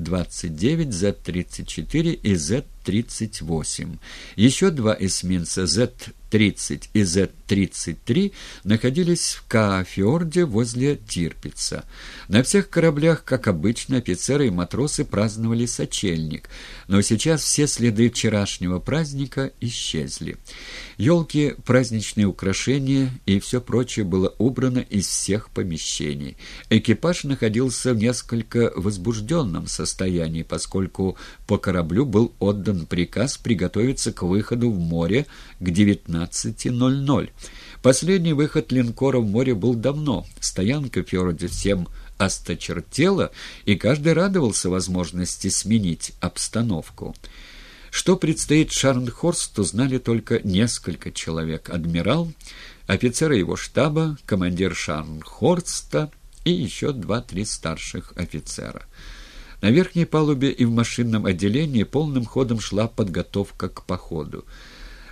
Z-29, Z-34 и Z-38. Еще два эсминца Z-30 и Z-33 находились в Каафьорде возле Тирпица. На всех кораблях, как обычно, офицеры и матросы праздновали сочельник, но сейчас все следы вчерашнего праздника исчезли. Елки, праздничные украшения и все прочее было убрано из всех помещений. Экипаж находился в несколько возбужденном состоянии, поскольку по кораблю был отдан приказ приготовиться к выходу в море к 19.00. Последний выход линкора в море был давно. Стоянка фьорде всем осточертела, и каждый радовался возможности сменить обстановку. Что предстоит Шарнхорсту, знали только несколько человек. Адмирал, офицеры его штаба, командир Шарнхорста и еще два-три старших офицера. На верхней палубе и в машинном отделении полным ходом шла подготовка к походу.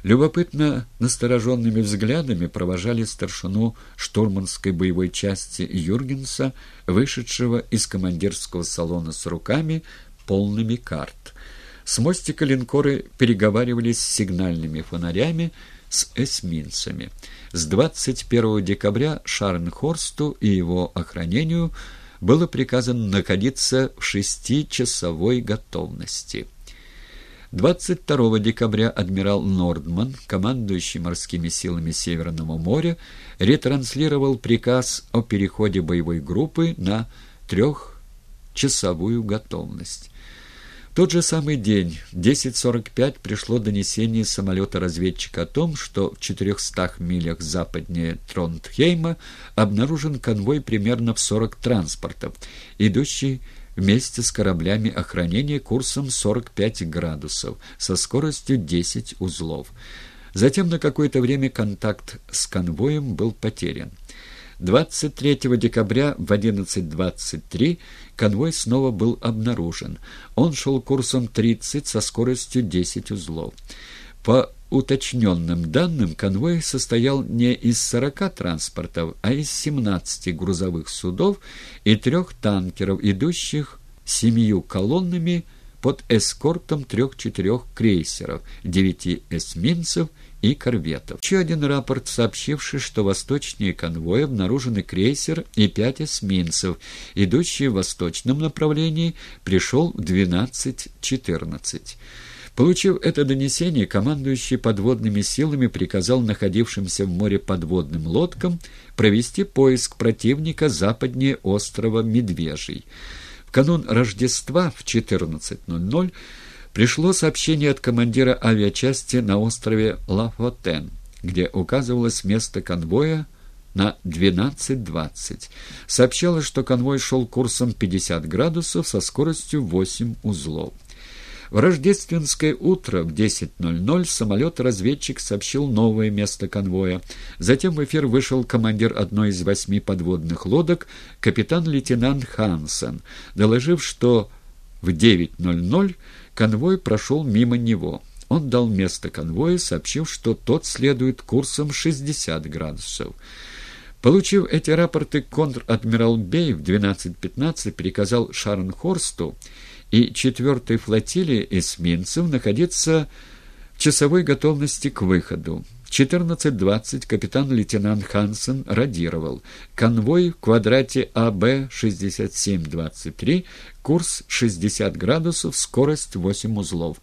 Любопытно настороженными взглядами провожали старшину штурманской боевой части Юргенса, вышедшего из командирского салона с руками, полными карт. С мостика линкоры переговаривались с сигнальными фонарями, с эсминцами. С 21 декабря Шарнхорсту и его охранению было приказано находиться в шестичасовой готовности. 22 декабря адмирал Нордман, командующий морскими силами Северного моря, ретранслировал приказ о переходе боевой группы на трехчасовую готовность тот же самый день, в 10.45, пришло донесение самолета-разведчика о том, что в 400 милях западнее Тронтхейма обнаружен конвой примерно в 40 транспортов, идущий вместе с кораблями охранения курсом 45 градусов, со скоростью 10 узлов. Затем на какое-то время контакт с конвоем был потерян. 23 декабря в 11.23 конвой снова был обнаружен. Он шел курсом 30 со скоростью 10 узлов. По уточненным данным, конвой состоял не из 40 транспортов, а из 17 грузовых судов и трех танкеров, идущих семью колоннами под эскортом трех-четырех крейсеров, девяти эсминцев и корветов. Еще один рапорт, сообщивший, что восточнее конвоя обнаружены крейсер и пять эсминцев, идущие в восточном направлении, пришел в 12.14. Получив это донесение, командующий подводными силами приказал находившимся в море подводным лодкам провести поиск противника западнее острова Медвежий. Канун Рождества в 14.00 пришло сообщение от командира авиачасти на острове Лафотен, где указывалось место конвоя на 12.20. Сообщалось, что конвой шел курсом 50 градусов со скоростью 8 узлов. В рождественское утро в 10.00 самолет-разведчик сообщил новое место конвоя. Затем в эфир вышел командир одной из восьми подводных лодок, капитан-лейтенант Хансен, доложив, что в 9.00 конвой прошел мимо него. Он дал место конвоя, сообщив, что тот следует курсом 60 градусов. Получив эти рапорты, контр-адмирал Бей в 12.15 приказал Шарнхорсту и четвертой флотилии эсминцев находиться в часовой готовности к выходу. В 14.20 капитан-лейтенант Хансен радировал. Конвой в квадрате АБ-6723, курс 60 градусов, скорость 8 узлов.